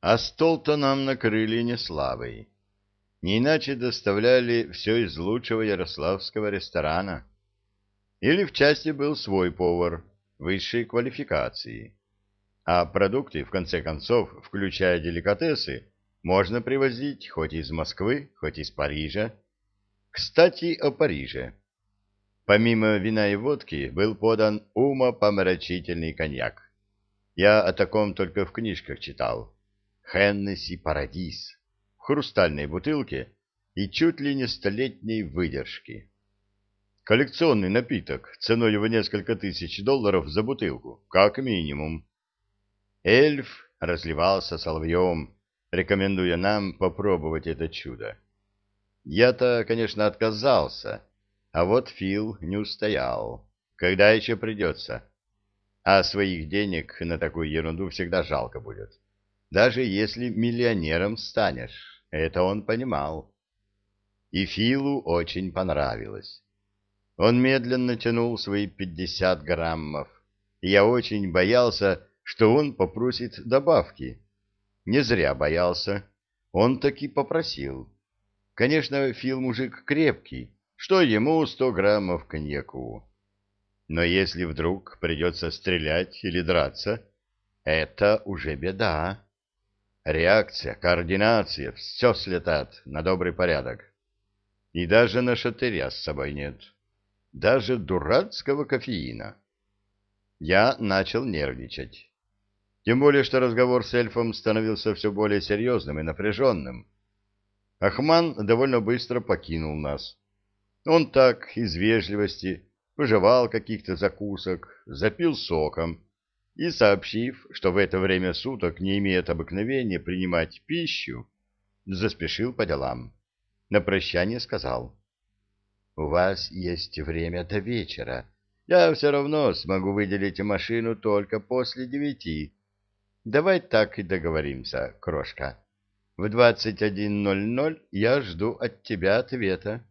А стол-то нам накрыли не славой. Не иначе доставляли все из лучшего ярославского ресторана. Или в части был свой повар высшей квалификации. А продукты, в конце концов, включая деликатесы, можно привозить хоть из Москвы, хоть из Парижа. Кстати, о Париже. Помимо вина и водки был подан умопомрачительный коньяк. Я о таком только в книжках читал. Хеннесси Парадис в хрустальной бутылке и чуть ли не столетней выдержки. Коллекционный напиток, ценой в несколько тысяч долларов за бутылку, как минимум. Эльф разливался соловьем, рекомендуя нам попробовать это чудо. Я-то, конечно, отказался, а вот Фил не устоял. Когда еще придется? А своих денег на такую ерунду всегда жалко будет. Даже если миллионером станешь, это он понимал. И Филу очень понравилось. Он медленно тянул свои пятьдесят граммов, я очень боялся, что он попросит добавки. Не зря боялся. Он таки попросил. Конечно, Фил мужик крепкий, что ему сто граммов коньяку. Но если вдруг придется стрелять или драться, это уже беда. Реакция, координация, все слетает на добрый порядок. И даже на шатыря с собой нет. Даже дурацкого кофеина. Я начал нервничать. Тем более, что разговор с эльфом становился все более серьезным и напряженным. Ахман довольно быстро покинул нас. Он так, из вежливости, пожевал каких-то закусок, запил соком и, сообщив, что в это время суток не имеет обыкновения принимать пищу, заспешил по делам. На прощание сказал, «У вас есть время до вечера. Я все равно смогу выделить машину только после девяти. Давай так и договоримся, крошка. В 21.00 я жду от тебя ответа.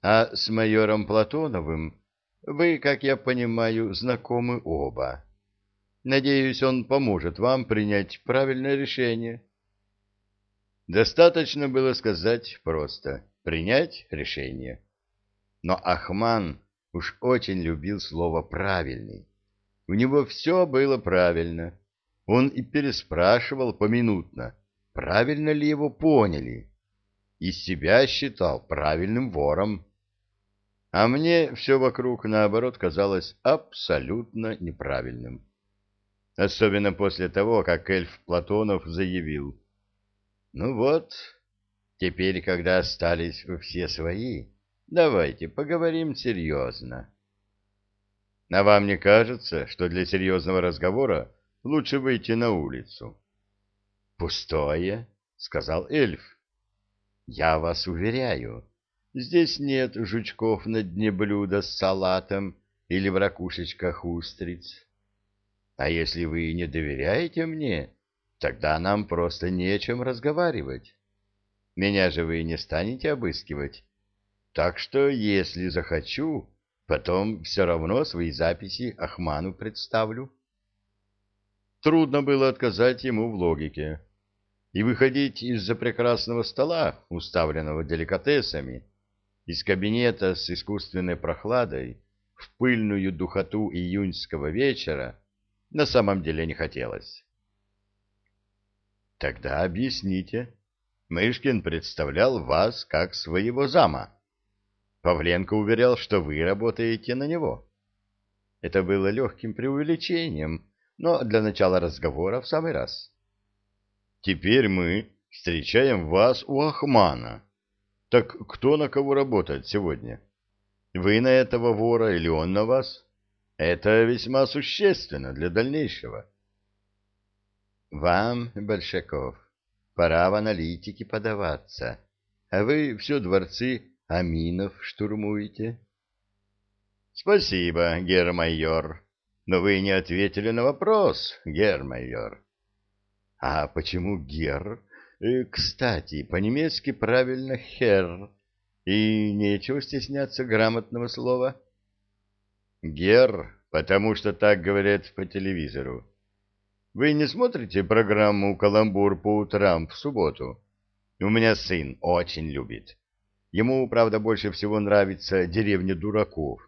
А с майором Платоновым вы, как я понимаю, знакомы оба. Надеюсь, он поможет вам принять правильное решение. Достаточно было сказать просто «принять решение». Но Ахман уж очень любил слово «правильный». У него все было правильно он и переспрашивал поминутно, правильно ли его поняли, и себя считал правильным вором. А мне все вокруг, наоборот, казалось абсолютно неправильным. Особенно после того, как эльф Платонов заявил. «Ну вот, теперь, когда остались все свои, давайте поговорим серьезно». А вам не кажется, что для серьезного разговора лучше выйти на улицу. — Пустое, — сказал эльф. — Я вас уверяю, здесь нет жучков на дне блюда с салатом или в ракушечках устриц. А если вы не доверяете мне, тогда нам просто нечем разговаривать. Меня же вы не станете обыскивать. Так что, если захочу, потом все равно свои записи Ахману представлю. Трудно было отказать ему в логике. И выходить из-за прекрасного стола, уставленного деликатесами, из кабинета с искусственной прохладой, в пыльную духоту июньского вечера, на самом деле не хотелось. Тогда объясните. Мышкин представлял вас как своего зама. Павленко уверял, что вы работаете на него. Это было легким преувеличением, но для начала разговора в самый раз. Теперь мы встречаем вас у Ахмана. Так кто на кого работает сегодня? Вы на этого вора или он на вас? Это весьма существенно для дальнейшего. Вам, Большаков, пора в аналитики подаваться, а вы все дворцы Аминов штурмуете. Спасибо, гермайор. Но вы не ответили на вопрос, гермайор. А почему гер? Э, кстати, по-немецки правильно хер. И нечего стесняться грамотного слова. Гер, потому что так говорят по телевизору. вы не смотрите программу «Каламбур» по утрам в субботу? У меня сын очень любит. Ему, правда, больше всего нравится «Деревня дураков»,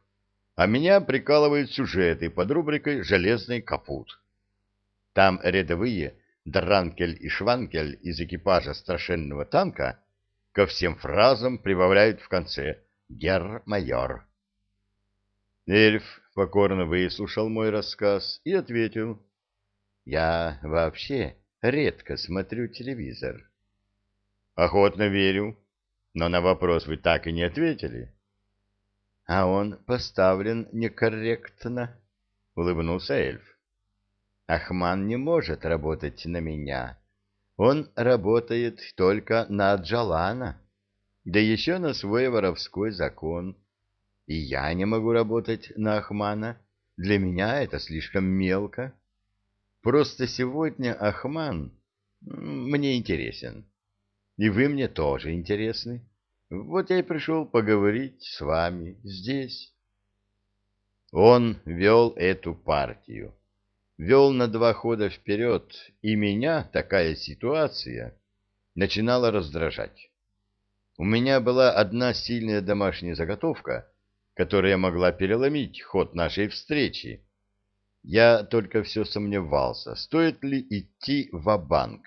а меня прикалывают сюжеты под рубрикой «Железный капут». Там рядовые Дранкель и Шванкель из экипажа страшенного танка ко всем фразам прибавляют в конце «Гер-майор». Эльф покорно выслушал мой рассказ и ответил. «Я вообще редко смотрю телевизор». «Охотно верю, но на вопрос вы так и не ответили». «А он поставлен некорректно», — улыбнулся эльф. «Ахман не может работать на меня. Он работает только на Джалана, да еще на свой воровской закон». И я не могу работать на Ахмана. Для меня это слишком мелко. Просто сегодня Ахман мне интересен. И вы мне тоже интересны. Вот я и пришел поговорить с вами здесь. Он вел эту партию. Вел на два хода вперед, и меня такая ситуация начинала раздражать. У меня была одна сильная домашняя заготовка — которая могла переломить ход нашей встречи. Я только все сомневался, стоит ли идти в банк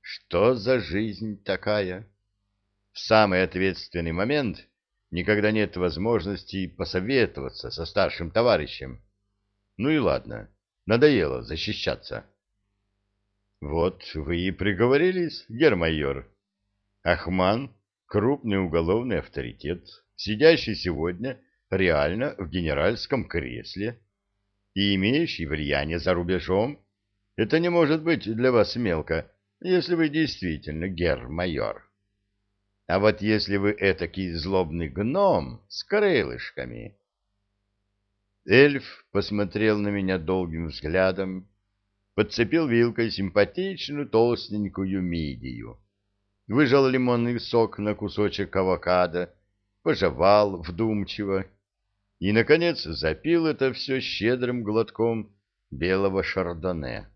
Что за жизнь такая? В самый ответственный момент никогда нет возможности посоветоваться со старшим товарищем. Ну и ладно, надоело защищаться. Вот вы и приговорились, гермайор. Ахман — крупный уголовный авторитет, сидящий сегодня реально в генеральском кресле и имеющий влияние за рубежом, это не может быть для вас мелко, если вы действительно гер-майор. А вот если вы этакий злобный гном с крылышками... Эльф посмотрел на меня долгим взглядом, подцепил вилкой симпатичную толстенькую мидию, выжал лимонный сок на кусочек авокадо, пожевал вдумчиво и, наконец, запил это все щедрым глотком белого шардоне.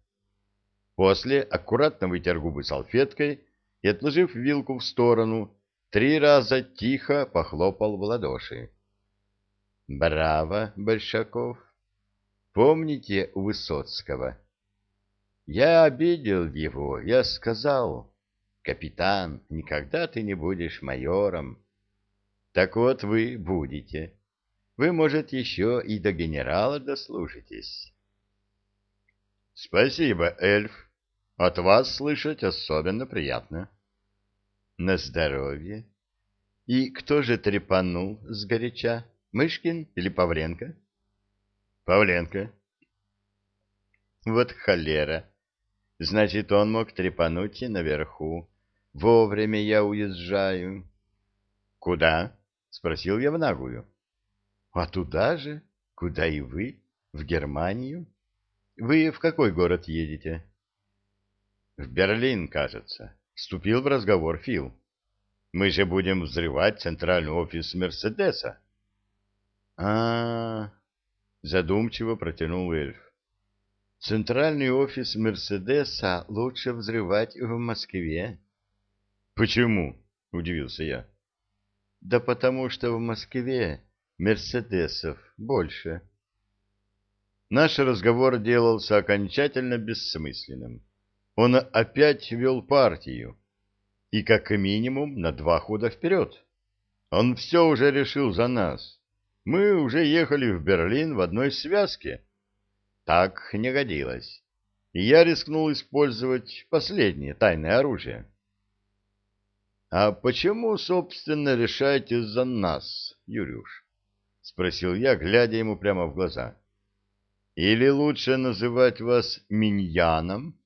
После аккуратно вытер губы салфеткой и, отложив вилку в сторону, три раза тихо похлопал в ладоши. «Браво, Большаков! Помните Высоцкого?» «Я обидел его, я сказал, капитан, никогда ты не будешь майором, так вот вы будете. Вы, может, еще и до генерала дослужитесь. Спасибо, эльф. От вас слышать особенно приятно. На здоровье. И кто же трепанул сгоряча? Мышкин или Павленко? Павленко. Вот холера. Значит, он мог трепануть и наверху. Вовремя я уезжаю. Куда? — спросил я в нагую. — А туда же, куда и вы, в Германию. Вы в какой город едете? — В Берлин, кажется, — вступил в разговор Фил. — Мы же будем взрывать центральный офис Мерседеса. — А-а-а, задумчиво протянул эльф. — Центральный офис Мерседеса лучше взрывать в Москве. — Почему? — удивился я. Да потому что в Москве мерседесов больше. Наш разговор делался окончательно бессмысленным. Он опять вел партию, и как минимум на два хода вперед. Он все уже решил за нас. Мы уже ехали в Берлин в одной связке. Так не годилось. И я рискнул использовать последнее тайное оружие. — А почему, собственно, решаете за нас, Юрюш? — спросил я, глядя ему прямо в глаза. — Или лучше называть вас Миньяном?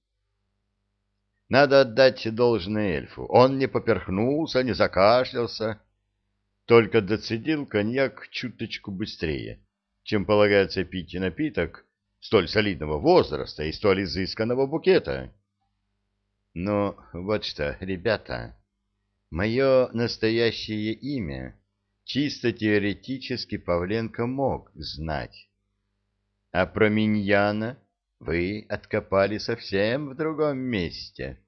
Надо отдать должное эльфу. Он не поперхнулся, не закашлялся, только доцедил коньяк чуточку быстрее, чем полагается пить напиток столь солидного возраста и столь изысканного букета. — Ну, вот что, ребята... Мое настоящее имя чисто теоретически Павленко мог знать. А про Миньяна вы откопали совсем в другом месте.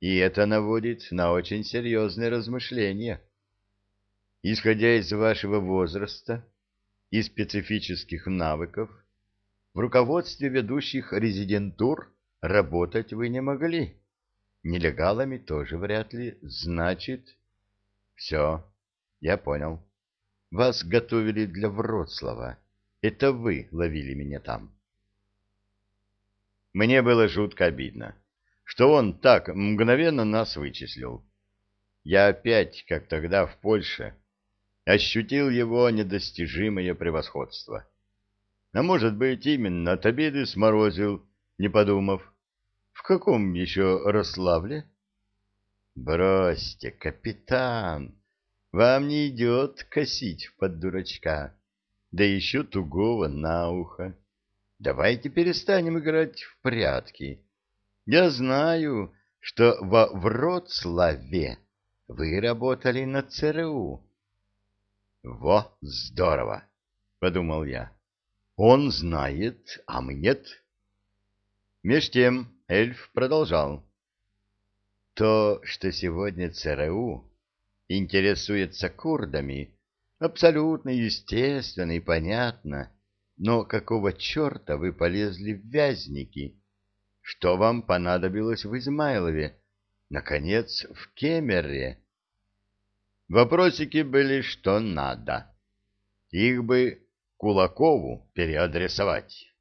И это наводит на очень серьезные размышления. Исходя из вашего возраста и специфических навыков, в руководстве ведущих резидентур работать вы не могли. Нелегалами тоже вряд ли. Значит... Все, я понял. Вас готовили для Вроцлава. Это вы ловили меня там. Мне было жутко обидно, что он так мгновенно нас вычислил. Я опять, как тогда в Польше, ощутил его недостижимое превосходство. А может быть, именно от обиды сморозил, не подумав. В каком еще Рославле? Бросьте, капитан, вам не идет косить под дурачка, да еще тугого на ухо. Давайте перестанем играть в прятки. Я знаю, что во Вроцлаве вы работали на ЦРУ. Во, здорово, подумал я. Он знает, а мы нет. Меж тем эльф продолжал. То, что сегодня ЦРУ интересуется курдами, абсолютно естественно и понятно, но какого черта вы полезли в вязники? Что вам понадобилось в Измайлове? Наконец, в Кемере? Вопросики были что надо. Их бы Кулакову переадресовать.